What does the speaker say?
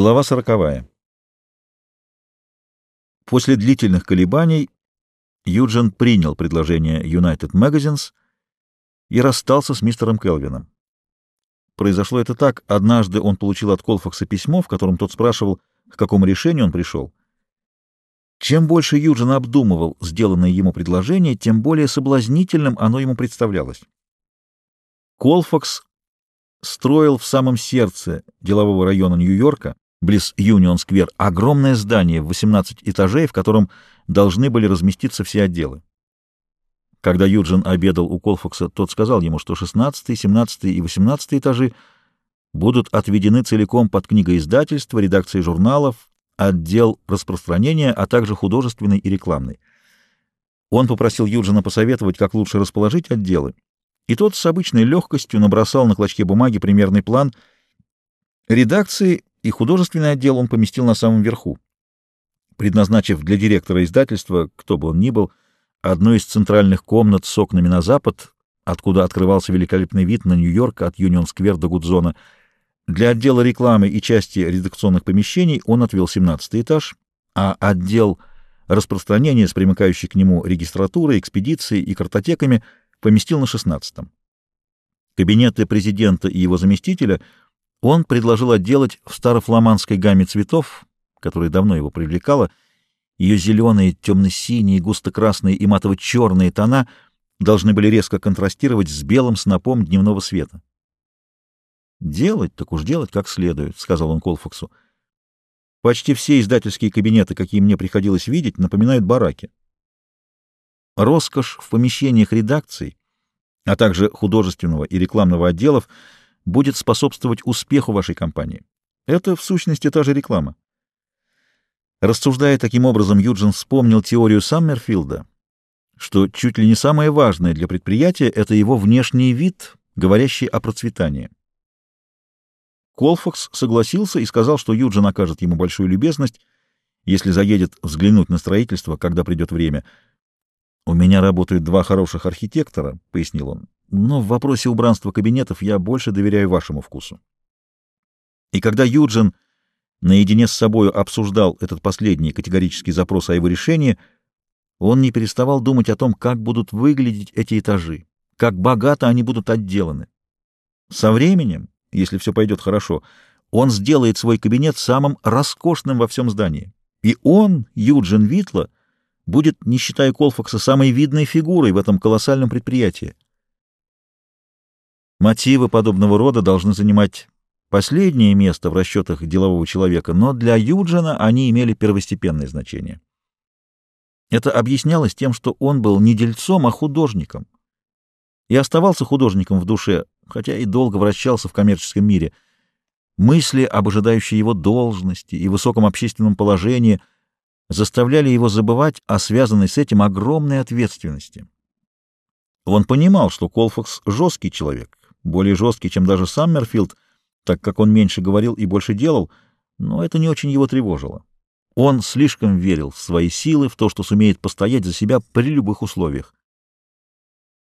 Глава сороковая. После длительных колебаний Юджин принял предложение United Magazines и расстался с мистером Келвином. Произошло это так. Однажды он получил от Колфакса письмо, в котором тот спрашивал, к какому решению он пришел. Чем больше Юджин обдумывал сделанное ему предложение, тем более соблазнительным оно ему представлялось. Колфакс строил в самом сердце делового района Нью-Йорка, близ Юнион-сквер, огромное здание в 18 этажей, в котором должны были разместиться все отделы. Когда Юджин обедал у Колфакса, тот сказал ему, что 16, 17 и 18 этажи будут отведены целиком под книгоиздательство, редакции журналов, отдел распространения, а также художественный и рекламный. Он попросил Юджина посоветовать, как лучше расположить отделы, и тот с обычной легкостью набросал на клочке бумаги примерный план. Редакции и художественный отдел он поместил на самом верху, предназначив для директора издательства, кто бы он ни был, одну из центральных комнат с окнами на запад, откуда открывался великолепный вид на Нью-Йорк от Юнион-сквер до Гудзона. Для отдела рекламы и части редакционных помещений он отвел 17 этаж, а отдел распространения с примыкающей к нему регистратурой, экспедицией и картотеками поместил на 16-м. Кабинеты президента и его заместителя он предложил отделать в старофламандской гамме цветов, которая давно его привлекала, ее зеленые, темно-синие, густо-красные и матово-черные тона должны были резко контрастировать с белым снопом дневного света. «Делать, так уж делать как следует», — сказал он Колфаксу. «Почти все издательские кабинеты, какие мне приходилось видеть, напоминают бараки. Роскошь в помещениях редакций, а также художественного и рекламного отделов будет способствовать успеху вашей компании. Это, в сущности, та же реклама. Рассуждая таким образом, Юджин вспомнил теорию Саммерфилда, что чуть ли не самое важное для предприятия — это его внешний вид, говорящий о процветании. Колфакс согласился и сказал, что Юджин окажет ему большую любезность, если заедет взглянуть на строительство, когда придет время. «У меня работают два хороших архитектора», — пояснил он, «но в вопросе убранства кабинетов я больше доверяю вашему вкусу». И когда Юджин наедине с собою обсуждал этот последний категорический запрос о его решении, он не переставал думать о том, как будут выглядеть эти этажи, как богато они будут отделаны. Со временем, если все пойдет хорошо, он сделает свой кабинет самым роскошным во всем здании. И он, Юджин Витла, будет, не считая Колфакса, самой видной фигурой в этом колоссальном предприятии. Мотивы подобного рода должны занимать Последнее место в расчетах делового человека, но для Юджина они имели первостепенное значение. Это объяснялось тем, что он был не дельцом, а художником. И оставался художником в душе, хотя и долго вращался в коммерческом мире. Мысли об ожидающей его должности и высоком общественном положении заставляли его забывать о связанной с этим огромной ответственности. Он понимал, что Колфакс — жесткий человек, более жесткий, чем даже Саммерфилд — так как он меньше говорил и больше делал, но это не очень его тревожило. Он слишком верил в свои силы, в то, что сумеет постоять за себя при любых условиях.